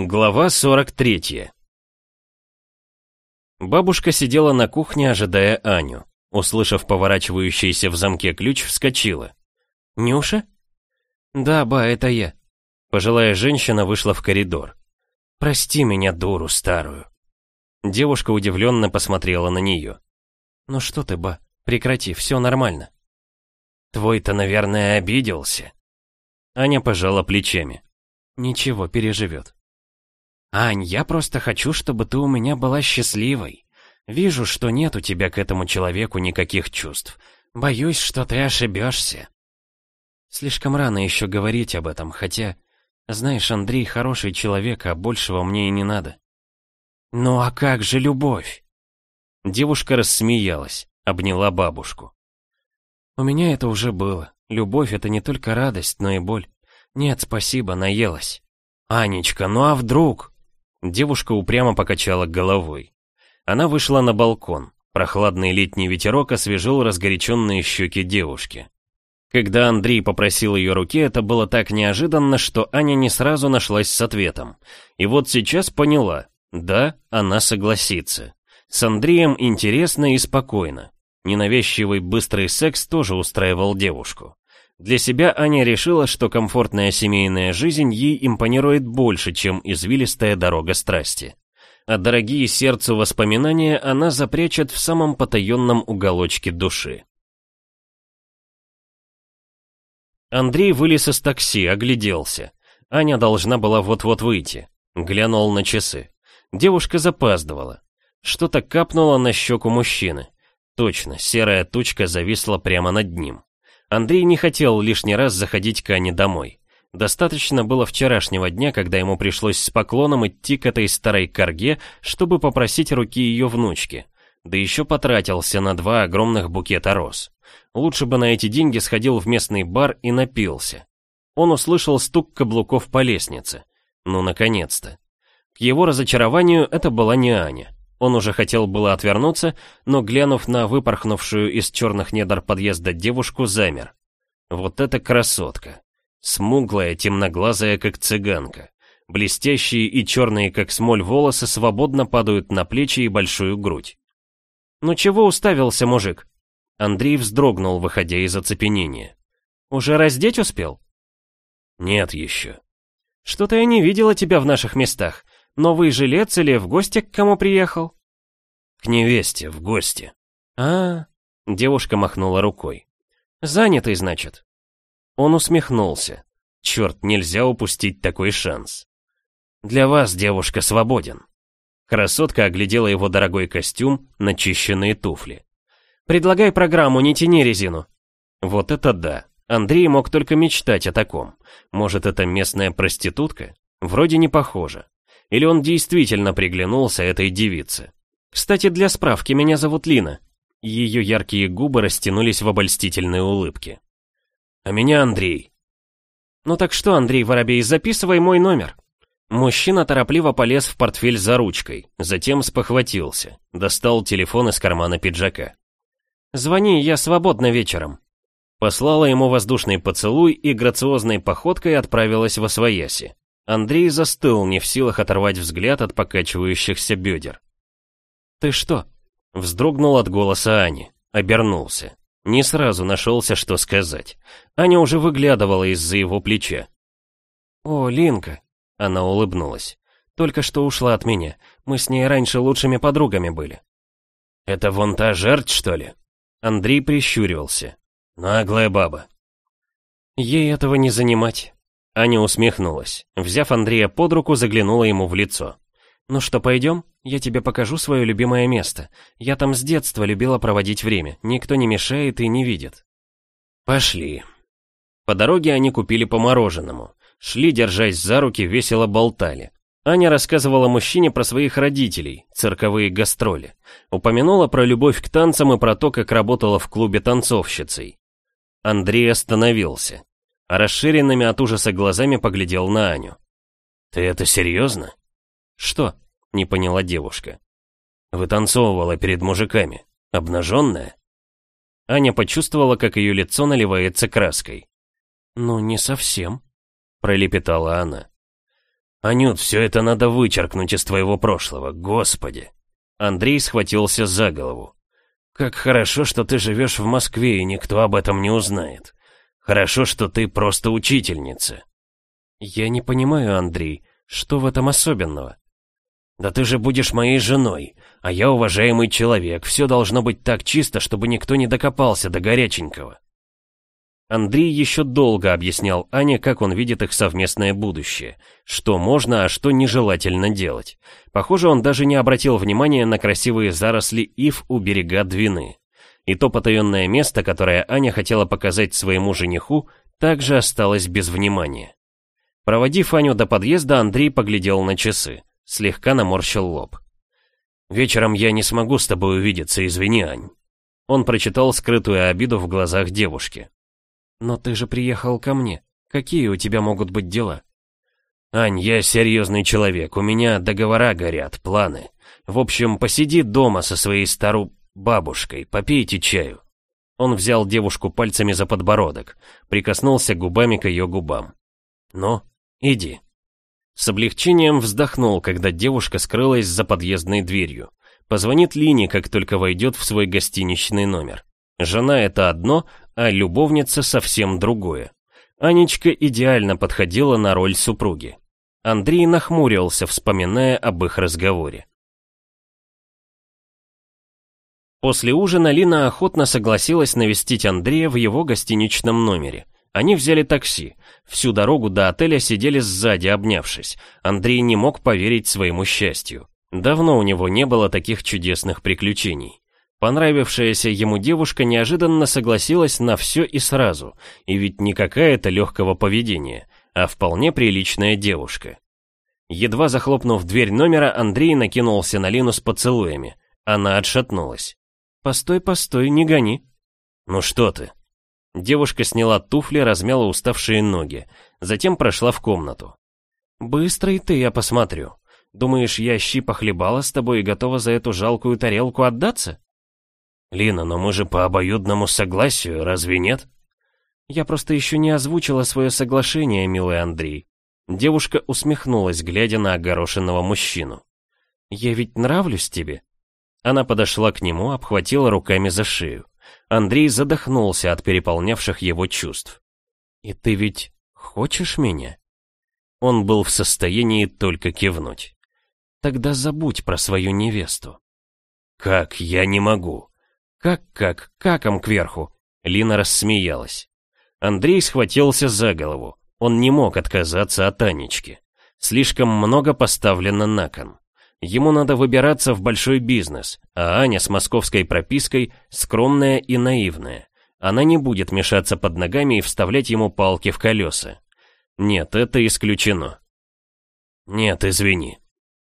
Глава 43 Бабушка сидела на кухне, ожидая Аню. Услышав поворачивающийся в замке ключ, вскочила. «Нюша?» «Да, ба, это я». Пожилая женщина вышла в коридор. «Прости меня, дуру старую». Девушка удивленно посмотрела на нее. «Ну что ты, ба, прекрати, все нормально». «Твой-то, наверное, обиделся». Аня пожала плечами. «Ничего, переживет». «Ань, я просто хочу, чтобы ты у меня была счастливой. Вижу, что нет у тебя к этому человеку никаких чувств. Боюсь, что ты ошибешься». Слишком рано еще говорить об этом, хотя... Знаешь, Андрей хороший человек, а большего мне и не надо. «Ну а как же любовь?» Девушка рассмеялась, обняла бабушку. «У меня это уже было. Любовь — это не только радость, но и боль. Нет, спасибо, наелась». «Анечка, ну а вдруг?» Девушка упрямо покачала головой. Она вышла на балкон. Прохладный летний ветерок освежил разгоряченные щеки девушки. Когда Андрей попросил ее руки, это было так неожиданно, что Аня не сразу нашлась с ответом. И вот сейчас поняла. Да, она согласится. С Андреем интересно и спокойно. Ненавязчивый быстрый секс тоже устраивал девушку. Для себя Аня решила, что комфортная семейная жизнь ей импонирует больше, чем извилистая дорога страсти. А дорогие сердцу воспоминания она запрячет в самом потаенном уголочке души. Андрей вылез из такси, огляделся. Аня должна была вот-вот выйти. Глянул на часы. Девушка запаздывала. Что-то капнуло на щеку мужчины. Точно, серая тучка зависла прямо над ним. Андрей не хотел лишний раз заходить к Ане домой. Достаточно было вчерашнего дня, когда ему пришлось с поклоном идти к этой старой корге, чтобы попросить руки ее внучки. Да еще потратился на два огромных букета роз. Лучше бы на эти деньги сходил в местный бар и напился. Он услышал стук каблуков по лестнице. Ну, наконец-то. К его разочарованию это была не Аня. Он уже хотел было отвернуться, но, глянув на выпорхнувшую из черных недр подъезда девушку, замер. Вот эта красотка. Смуглая, темноглазая, как цыганка. Блестящие и черные, как смоль, волосы свободно падают на плечи и большую грудь. «Ну чего уставился, мужик?» Андрей вздрогнул, выходя из оцепенения. «Уже раздеть успел?» «Нет еще». «Что-то я не видела тебя в наших местах. Новый жилец или в гости к кому приехал? К невесте, в гости. А, -а, девушка махнула рукой. Занятый, значит. Он усмехнулся. Черт, нельзя упустить такой шанс. Для вас, девушка, свободен. Красотка оглядела его дорогой костюм, начищенные туфли. «Предлагай программу, не тяни резину». Вот это да. Андрей мог только мечтать о таком. Может, это местная проститутка? Вроде не похоже. Или он действительно приглянулся этой девице? Кстати, для справки, меня зовут Лина. Ее яркие губы растянулись в обольстительной улыбке. А меня Андрей. Ну так что, Андрей Воробей, записывай мой номер. Мужчина торопливо полез в портфель за ручкой, затем спохватился, достал телефон из кармана пиджака. «Звони, я свободна вечером». Послала ему воздушный поцелуй и грациозной походкой отправилась во свояси. Андрей застыл, не в силах оторвать взгляд от покачивающихся бедер. «Ты что?» Вздрогнул от голоса Ани, обернулся. Не сразу нашелся, что сказать. Аня уже выглядывала из-за его плеча. «О, Линка!» Она улыбнулась. «Только что ушла от меня. Мы с ней раньше лучшими подругами были». «Это вон та жертв, что ли?» Андрей прищуривался. «Наглая баба». «Ей этого не занимать». Аня усмехнулась. Взяв Андрея под руку, заглянула ему в лицо. «Ну что, пойдем? Я тебе покажу свое любимое место. Я там с детства любила проводить время. Никто не мешает и не видит». «Пошли». По дороге они купили по мороженому. Шли, держась за руки, весело болтали. Аня рассказывала мужчине про своих родителей, цирковые гастроли. Упомянула про любовь к танцам и про то, как работала в клубе танцовщицей. Андрей остановился расширенными от ужаса глазами поглядел на Аню. «Ты это серьезно?» «Что?» — не поняла девушка. «Вытанцовывала перед мужиками. Обнаженная?» Аня почувствовала, как ее лицо наливается краской. «Ну, не совсем», — пролепетала она. «Анют, все это надо вычеркнуть из твоего прошлого, господи!» Андрей схватился за голову. «Как хорошо, что ты живешь в Москве, и никто об этом не узнает. Хорошо, что ты просто учительница». «Я не понимаю, Андрей, что в этом особенного?» «Да ты же будешь моей женой, а я уважаемый человек, все должно быть так чисто, чтобы никто не докопался до горяченького». Андрей еще долго объяснял Ане, как он видит их совместное будущее, что можно, а что нежелательно делать. Похоже, он даже не обратил внимания на красивые заросли ив у берега Двины. И то потаенное место, которое Аня хотела показать своему жениху, также осталось без внимания. Проводив Аню до подъезда, Андрей поглядел на часы, слегка наморщил лоб. «Вечером я не смогу с тобой увидеться, извини, Ань». Он прочитал скрытую обиду в глазах девушки. «Но ты же приехал ко мне. Какие у тебя могут быть дела?» «Ань, я серьезный человек, у меня договора горят, планы. В общем, посиди дома со своей стару бабушкой, попейте чаю». Он взял девушку пальцами за подбородок, прикоснулся губами к ее губам. «Ну, иди». С облегчением вздохнул, когда девушка скрылась за подъездной дверью. Позвонит Лине, как только войдет в свой гостиничный номер. Жена — это одно, а любовница совсем другое. Анечка идеально подходила на роль супруги. Андрей нахмурился, вспоминая об их разговоре. После ужина Лина охотно согласилась навестить Андрея в его гостиничном номере. Они взяли такси. Всю дорогу до отеля сидели сзади, обнявшись. Андрей не мог поверить своему счастью. Давно у него не было таких чудесных приключений. Понравившаяся ему девушка неожиданно согласилась на все и сразу, и ведь не какая-то легкого поведения, а вполне приличная девушка. Едва захлопнув дверь номера, Андрей накинулся на Лину с поцелуями. Она отшатнулась. «Постой, постой, не гони». «Ну что ты?» Девушка сняла туфли, размяла уставшие ноги, затем прошла в комнату. «Быстрый ты, я посмотрю. Думаешь, я щи похлебала с тобой и готова за эту жалкую тарелку отдаться?» «Лина, но мы же по обоюдному согласию, разве нет?» «Я просто еще не озвучила свое соглашение, милый Андрей». Девушка усмехнулась, глядя на огорошенного мужчину. «Я ведь нравлюсь тебе?» Она подошла к нему, обхватила руками за шею. Андрей задохнулся от переполнявших его чувств. «И ты ведь хочешь меня?» Он был в состоянии только кивнуть. «Тогда забудь про свою невесту». «Как? Я не могу. «Как-как? Каком кверху?» Лина рассмеялась. Андрей схватился за голову. Он не мог отказаться от Анечки. Слишком много поставлено на кон. Ему надо выбираться в большой бизнес, а Аня с московской пропиской скромная и наивная. Она не будет мешаться под ногами и вставлять ему палки в колеса. Нет, это исключено. Нет, извини.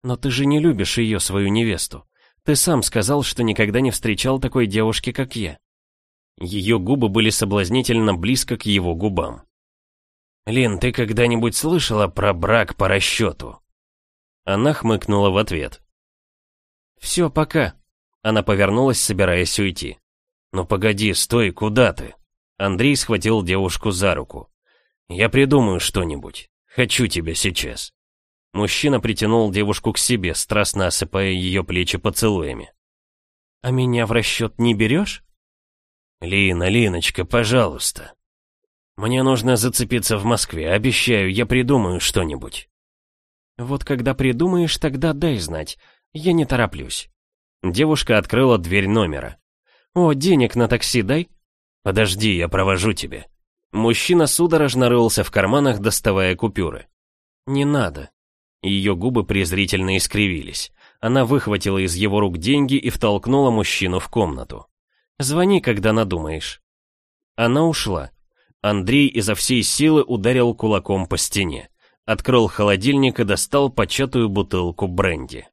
Но ты же не любишь ее, свою невесту. Ты сам сказал, что никогда не встречал такой девушки, как я. Ее губы были соблазнительно близко к его губам. «Лин, ты когда-нибудь слышала про брак по расчету?» Она хмыкнула в ответ. «Все, пока». Она повернулась, собираясь уйти. «Ну погоди, стой, куда ты?» Андрей схватил девушку за руку. «Я придумаю что-нибудь. Хочу тебя сейчас». Мужчина притянул девушку к себе, страстно осыпая ее плечи поцелуями. «А меня в расчет не берешь?» «Лина, Линочка, пожалуйста. Мне нужно зацепиться в Москве, обещаю, я придумаю что-нибудь». «Вот когда придумаешь, тогда дай знать. Я не тороплюсь». Девушка открыла дверь номера. «О, денег на такси дай». «Подожди, я провожу тебя». Мужчина судорожно рылся в карманах, доставая купюры. «Не надо», ее губы презрительно искривились. Она выхватила из его рук деньги и втолкнула мужчину в комнату. «Звони, когда надумаешь». Она ушла. Андрей изо всей силы ударил кулаком по стене. Открыл холодильник и достал початую бутылку бренди.